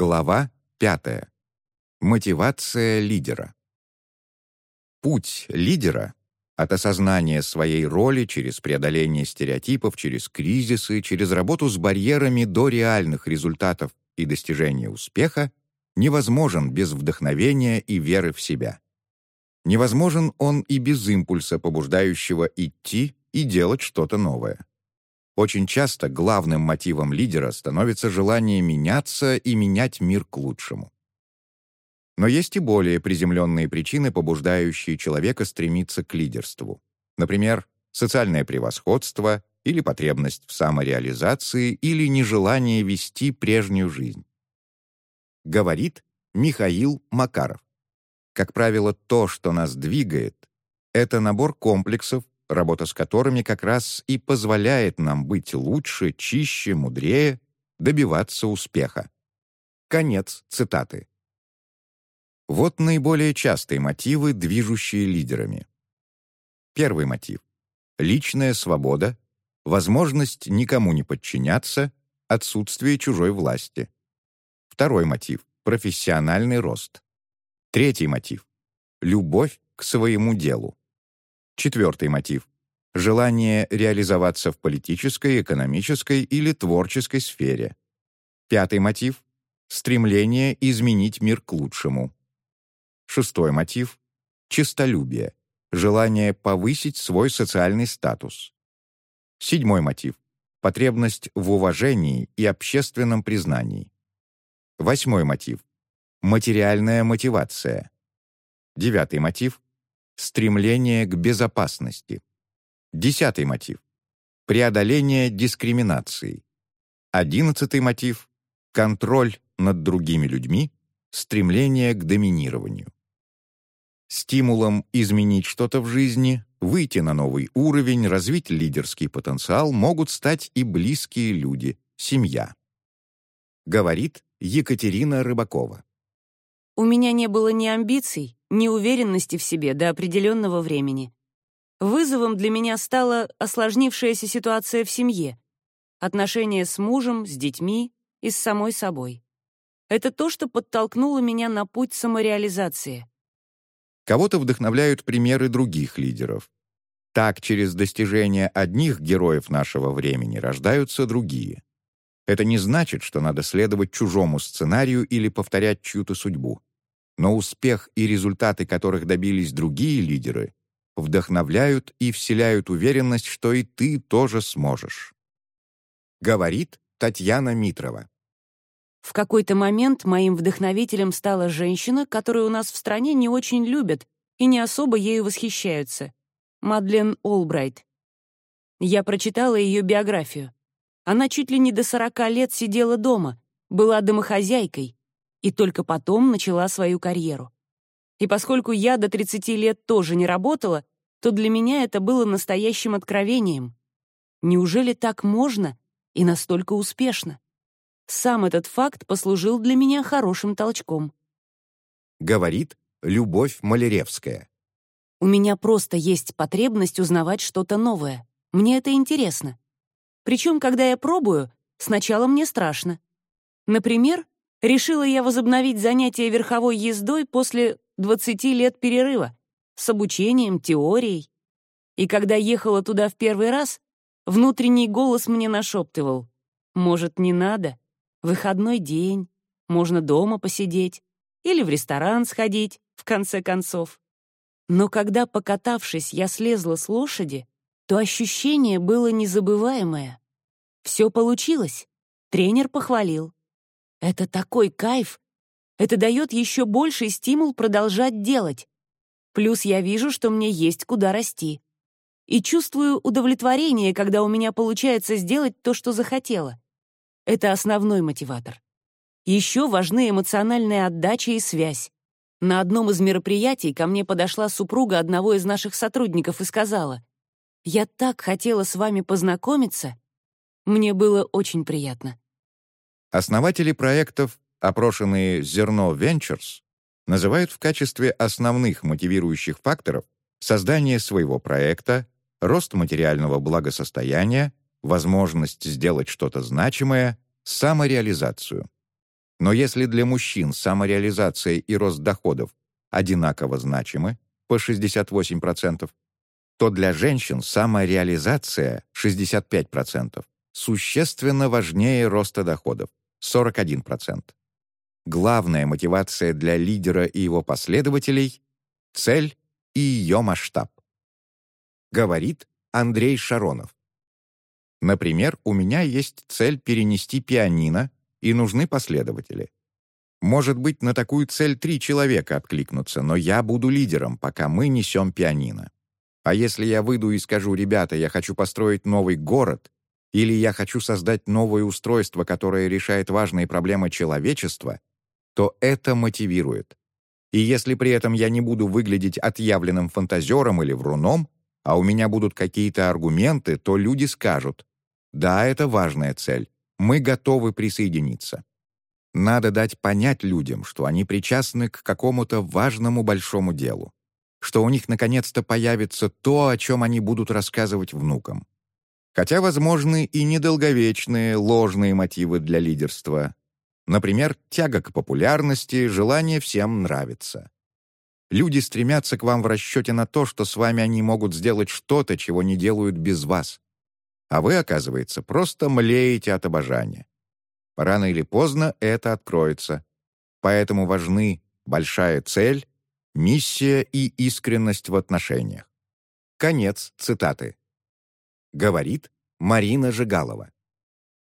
Глава 5. Мотивация лидера. Путь лидера от осознания своей роли через преодоление стереотипов, через кризисы, через работу с барьерами до реальных результатов и достижения успеха невозможен без вдохновения и веры в себя. Невозможен он и без импульса, побуждающего идти и делать что-то новое. Очень часто главным мотивом лидера становится желание меняться и менять мир к лучшему. Но есть и более приземленные причины, побуждающие человека стремиться к лидерству. Например, социальное превосходство или потребность в самореализации или нежелание вести прежнюю жизнь. Говорит Михаил Макаров. Как правило, то, что нас двигает, это набор комплексов, работа с которыми как раз и позволяет нам быть лучше, чище, мудрее, добиваться успеха. Конец цитаты. Вот наиболее частые мотивы, движущие лидерами. Первый мотив — личная свобода, возможность никому не подчиняться, отсутствие чужой власти. Второй мотив — профессиональный рост. Третий мотив — любовь к своему делу. Четвертый мотив — желание реализоваться в политической, экономической или творческой сфере. Пятый мотив — стремление изменить мир к лучшему. Шестой мотив — честолюбие, желание повысить свой социальный статус. Седьмой мотив — потребность в уважении и общественном признании. Восьмой мотив — материальная мотивация. Девятый мотив стремление к безопасности. Десятый мотив — преодоление дискриминации. Одиннадцатый мотив — контроль над другими людьми, стремление к доминированию. Стимулом изменить что-то в жизни, выйти на новый уровень, развить лидерский потенциал могут стать и близкие люди, семья. Говорит Екатерина Рыбакова. У меня не было ни амбиций, ни уверенности в себе до определенного времени. Вызовом для меня стала осложнившаяся ситуация в семье, отношения с мужем, с детьми и с самой собой. Это то, что подтолкнуло меня на путь самореализации. Кого-то вдохновляют примеры других лидеров. Так, через достижения одних героев нашего времени рождаются другие. Это не значит, что надо следовать чужому сценарию или повторять чью-то судьбу но успех и результаты которых добились другие лидеры, вдохновляют и вселяют уверенность, что и ты тоже сможешь. Говорит Татьяна Митрова. В какой-то момент моим вдохновителем стала женщина, которую у нас в стране не очень любят и не особо ею восхищаются — Мадлен Олбрайт. Я прочитала ее биографию. Она чуть ли не до 40 лет сидела дома, была домохозяйкой, и только потом начала свою карьеру. И поскольку я до 30 лет тоже не работала, то для меня это было настоящим откровением. Неужели так можно и настолько успешно? Сам этот факт послужил для меня хорошим толчком. Говорит Любовь Малеревская. У меня просто есть потребность узнавать что-то новое. Мне это интересно. Причем, когда я пробую, сначала мне страшно. Например, решила я возобновить занятия верховой ездой после 20 лет перерыва с обучением, теорией. И когда ехала туда в первый раз, внутренний голос мне нашептывал, «Может, не надо? Выходной день, можно дома посидеть или в ресторан сходить, в конце концов». Но когда, покатавшись, я слезла с лошади, то ощущение было незабываемое. Все получилось. Тренер похвалил. Это такой кайф! Это дает еще больший стимул продолжать делать. Плюс я вижу, что мне есть куда расти. И чувствую удовлетворение, когда у меня получается сделать то, что захотела. Это основной мотиватор. Еще важны эмоциональная отдача и связь. На одном из мероприятий ко мне подошла супруга одного из наших сотрудников и сказала, «Я так хотела с вами познакомиться». Мне было очень приятно. Основатели проектов, опрошенные Зерно Ventures, называют в качестве основных мотивирующих факторов создание своего проекта, рост материального благосостояния, возможность сделать что-то значимое, самореализацию. Но если для мужчин самореализация и рост доходов одинаково значимы, по 68%, то для женщин самореализация 65% существенно важнее роста доходов 41%. Главная мотивация для лидера и его последователей — цель и ее масштаб. Говорит Андрей Шаронов. Например, у меня есть цель перенести пианино, и нужны последователи. Может быть, на такую цель три человека откликнутся, но я буду лидером, пока мы несем пианино. А если я выйду и скажу, ребята, я хочу построить новый город, или я хочу создать новое устройство, которое решает важные проблемы человечества, то это мотивирует. И если при этом я не буду выглядеть отъявленным фантазером или вруном, а у меня будут какие-то аргументы, то люди скажут, да, это важная цель, мы готовы присоединиться. Надо дать понять людям, что они причастны к какому-то важному большому делу, что у них наконец-то появится то, о чем они будут рассказывать внукам. Хотя возможны и недолговечные, ложные мотивы для лидерства. Например, тяга к популярности, желание всем нравиться. Люди стремятся к вам в расчете на то, что с вами они могут сделать что-то, чего не делают без вас. А вы, оказывается, просто млеете от обожания. Рано или поздно это откроется. Поэтому важны большая цель, миссия и искренность в отношениях. Конец цитаты. Говорит Марина Жигалова.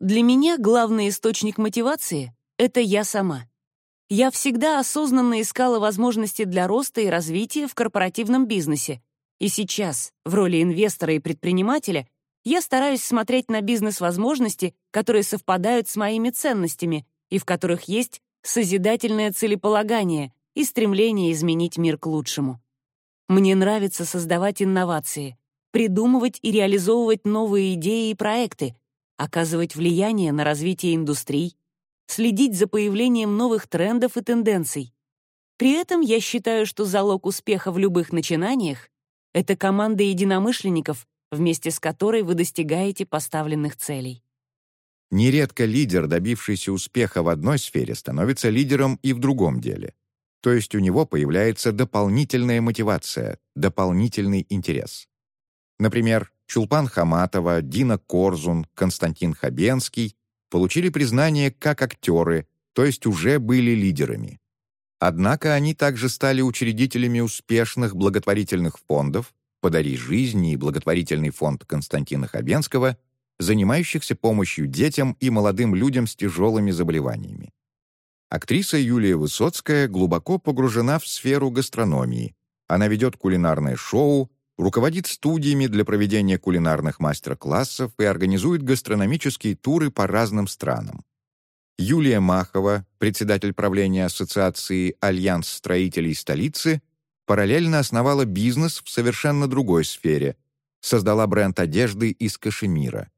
Для меня главный источник мотивации — это я сама. Я всегда осознанно искала возможности для роста и развития в корпоративном бизнесе. И сейчас, в роли инвестора и предпринимателя, я стараюсь смотреть на бизнес-возможности, которые совпадают с моими ценностями и в которых есть созидательное целеполагание и стремление изменить мир к лучшему. Мне нравится создавать инновации, придумывать и реализовывать новые идеи и проекты, оказывать влияние на развитие индустрий, следить за появлением новых трендов и тенденций. При этом я считаю, что залог успеха в любых начинаниях — это команда единомышленников, вместе с которой вы достигаете поставленных целей. Нередко лидер, добившийся успеха в одной сфере, становится лидером и в другом деле. То есть у него появляется дополнительная мотивация, дополнительный интерес. Например, Чулпан Хаматова, Дина Корзун, Константин Хабенский получили признание как актеры, то есть уже были лидерами. Однако они также стали учредителями успешных благотворительных фондов, «Подари жизни» и благотворительный фонд Константина Хабенского, занимающихся помощью детям и молодым людям с тяжелыми заболеваниями. Актриса Юлия Высоцкая глубоко погружена в сферу гастрономии. Она ведет кулинарное шоу, руководит студиями для проведения кулинарных мастер-классов и организует гастрономические туры по разным странам. Юлия Махова, председатель правления Ассоциации «Альянс строителей столицы», параллельно основала бизнес в совершенно другой сфере, создала бренд одежды из кашемира.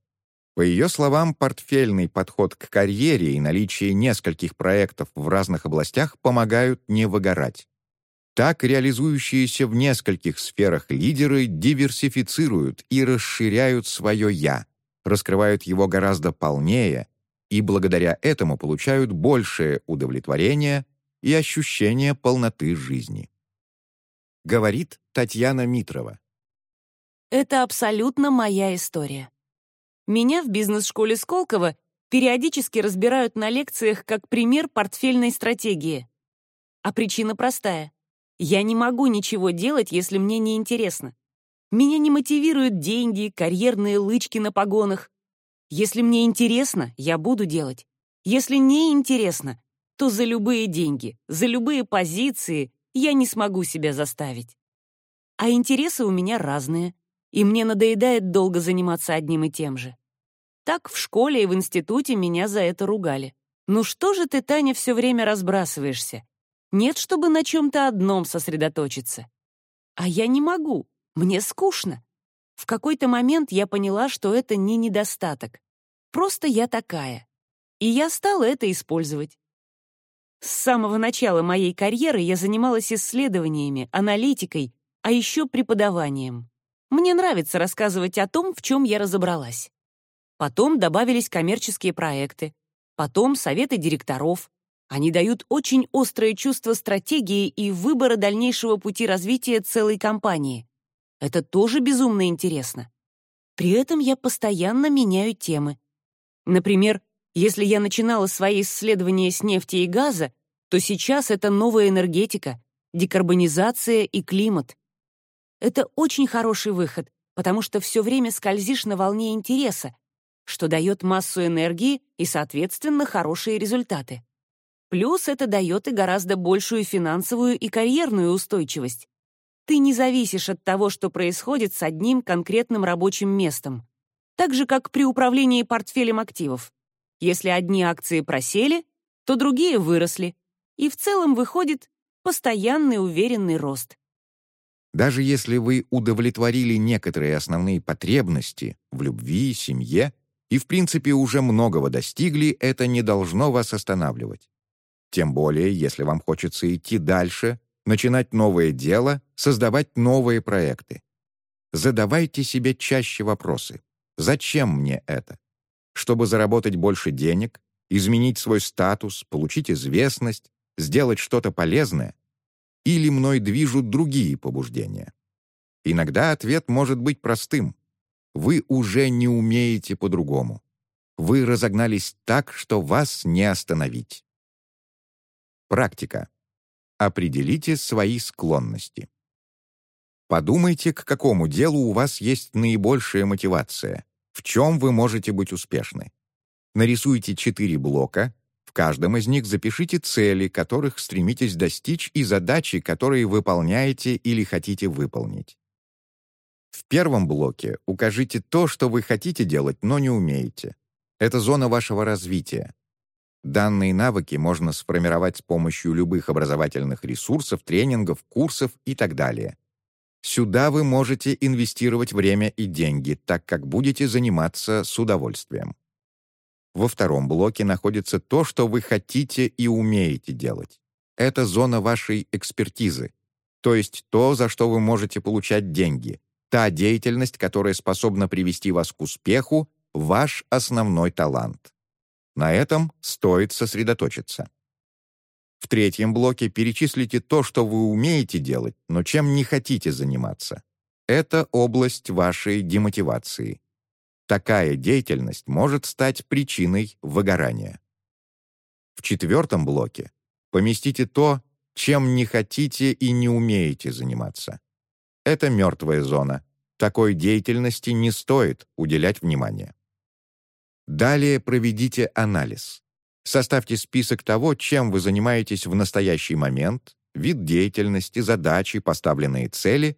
По ее словам, портфельный подход к карьере и наличие нескольких проектов в разных областях помогают не выгорать. Так реализующиеся в нескольких сферах лидеры диверсифицируют и расширяют свое «я», раскрывают его гораздо полнее и благодаря этому получают большее удовлетворение и ощущение полноты жизни говорит Татьяна Митрова. Это абсолютно моя история. Меня в бизнес-школе Сколково периодически разбирают на лекциях как пример портфельной стратегии. А причина простая. Я не могу ничего делать, если мне не интересно. Меня не мотивируют деньги, карьерные лычки на погонах. Если мне интересно, я буду делать. Если не интересно, то за любые деньги, за любые позиции я не смогу себя заставить. А интересы у меня разные, и мне надоедает долго заниматься одним и тем же. Так в школе и в институте меня за это ругали. «Ну что же ты, Таня, все время разбрасываешься? Нет, чтобы на чем-то одном сосредоточиться». А я не могу, мне скучно. В какой-то момент я поняла, что это не недостаток. Просто я такая. И я стала это использовать. С самого начала моей карьеры я занималась исследованиями, аналитикой, а еще преподаванием. Мне нравится рассказывать о том, в чем я разобралась. Потом добавились коммерческие проекты, потом советы директоров, Они дают очень острое чувство стратегии и выбора дальнейшего пути развития целой компании. Это тоже безумно интересно. При этом я постоянно меняю темы. Например, если я начинала свои исследования с нефти и газа, то сейчас это новая энергетика, декарбонизация и климат. Это очень хороший выход, потому что все время скользишь на волне интереса, что дает массу энергии и, соответственно, хорошие результаты. Плюс это дает и гораздо большую финансовую и карьерную устойчивость. Ты не зависишь от того, что происходит с одним конкретным рабочим местом. Так же, как при управлении портфелем активов. Если одни акции просели, то другие выросли. И в целом выходит постоянный уверенный рост. Даже если вы удовлетворили некоторые основные потребности в любви, семье и, в принципе, уже многого достигли, это не должно вас останавливать. Тем более, если вам хочется идти дальше, начинать новое дело, создавать новые проекты. Задавайте себе чаще вопросы. Зачем мне это? Чтобы заработать больше денег, изменить свой статус, получить известность, сделать что-то полезное? или мной движут другие побуждения? Иногда ответ может быть простым. Вы уже не умеете по-другому. Вы разогнались так, что вас не остановить. Практика. Определите свои склонности. Подумайте, к какому делу у вас есть наибольшая мотивация, в чем вы можете быть успешны. Нарисуйте четыре блока, в каждом из них запишите цели, которых стремитесь достичь, и задачи, которые выполняете или хотите выполнить. В первом блоке укажите то, что вы хотите делать, но не умеете. Это зона вашего развития. Данные навыки можно сформировать с помощью любых образовательных ресурсов, тренингов, курсов и так далее. Сюда вы можете инвестировать время и деньги, так как будете заниматься с удовольствием. Во втором блоке находится то, что вы хотите и умеете делать. Это зона вашей экспертизы, то есть то, за что вы можете получать деньги, та деятельность, которая способна привести вас к успеху, ваш основной талант. На этом стоит сосредоточиться. В третьем блоке перечислите то, что вы умеете делать, но чем не хотите заниматься. Это область вашей демотивации. Такая деятельность может стать причиной выгорания. В четвертом блоке поместите то, чем не хотите и не умеете заниматься. Это мертвая зона. Такой деятельности не стоит уделять внимание. Далее проведите анализ. Составьте список того, чем вы занимаетесь в настоящий момент, вид деятельности, задачи, поставленные цели,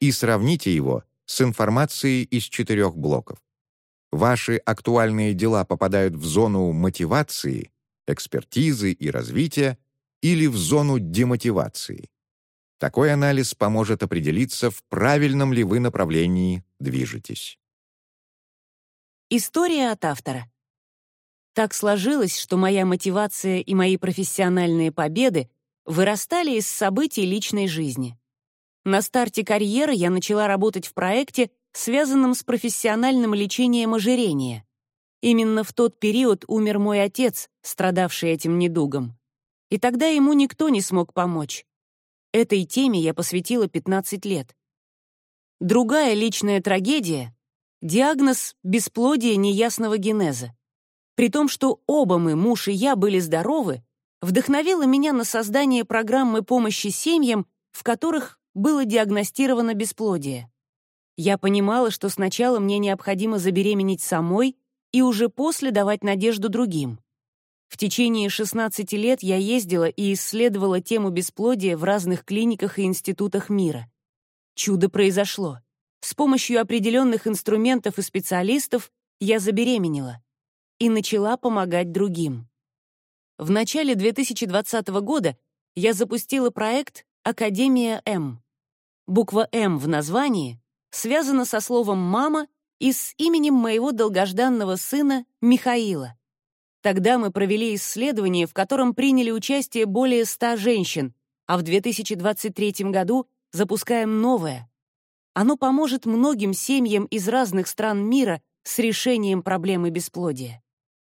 и сравните его с информацией из четырех блоков. Ваши актуальные дела попадают в зону мотивации, экспертизы и развития или в зону демотивации. Такой анализ поможет определиться, в правильном ли вы направлении движетесь. История от автора. Так сложилось, что моя мотивация и мои профессиональные победы вырастали из событий личной жизни. На старте карьеры я начала работать в проекте, связанном с профессиональным лечением ожирения. Именно в тот период умер мой отец, страдавший этим недугом. И тогда ему никто не смог помочь. Этой теме я посвятила 15 лет. Другая личная трагедия — диагноз бесплодия неясного генеза. При том, что оба мы, муж и я, были здоровы, вдохновила меня на создание программы помощи семьям, в которых было диагностировано бесплодие. Я понимала, что сначала мне необходимо забеременеть самой и уже после давать надежду другим. В течение 16 лет я ездила и исследовала тему бесплодия в разных клиниках и институтах мира. Чудо произошло. С помощью определенных инструментов и специалистов я забеременела и начала помогать другим. В начале 2020 года я запустила проект «Академия М». Буква «М» в названии связано со словом «мама» и с именем моего долгожданного сына Михаила. Тогда мы провели исследование, в котором приняли участие более 100 женщин, а в 2023 году запускаем новое. Оно поможет многим семьям из разных стран мира с решением проблемы бесплодия.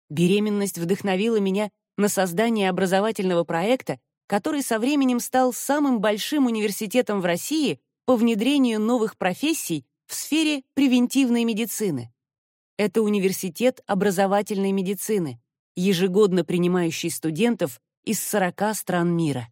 Беременность вдохновила меня на создание образовательного проекта, который со временем стал самым большим университетом в России по внедрению новых профессий в сфере превентивной медицины. Это университет образовательной медицины, ежегодно принимающий студентов из 40 стран мира.